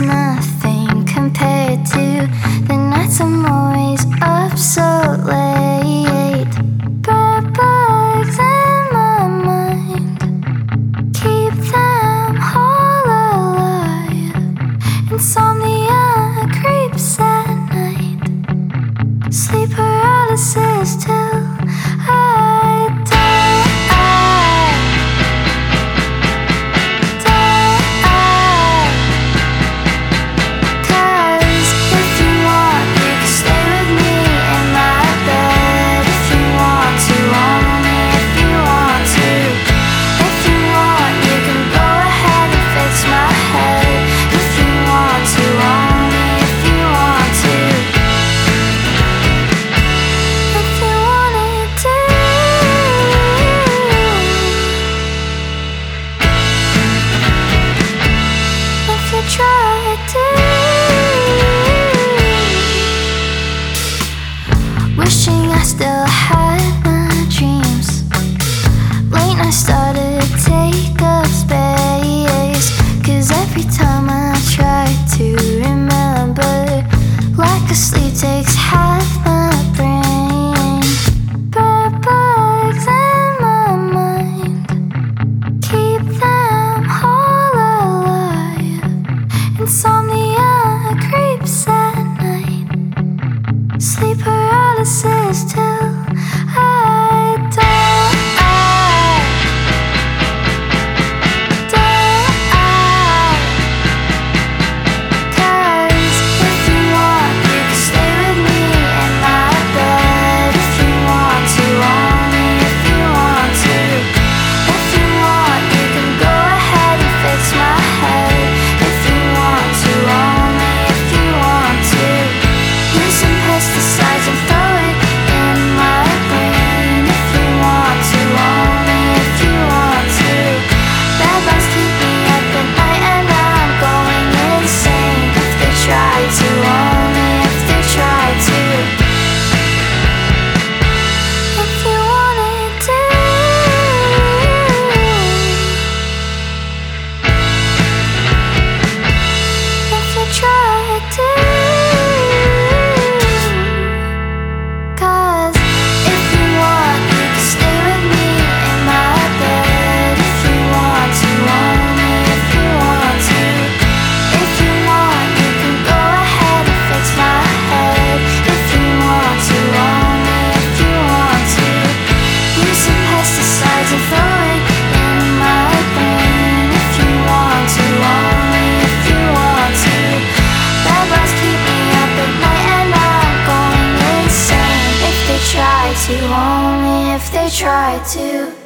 nothing compared to the nights I'm always up so late. Bugs in my mind keep them all alive. And some sisters. only if they try to.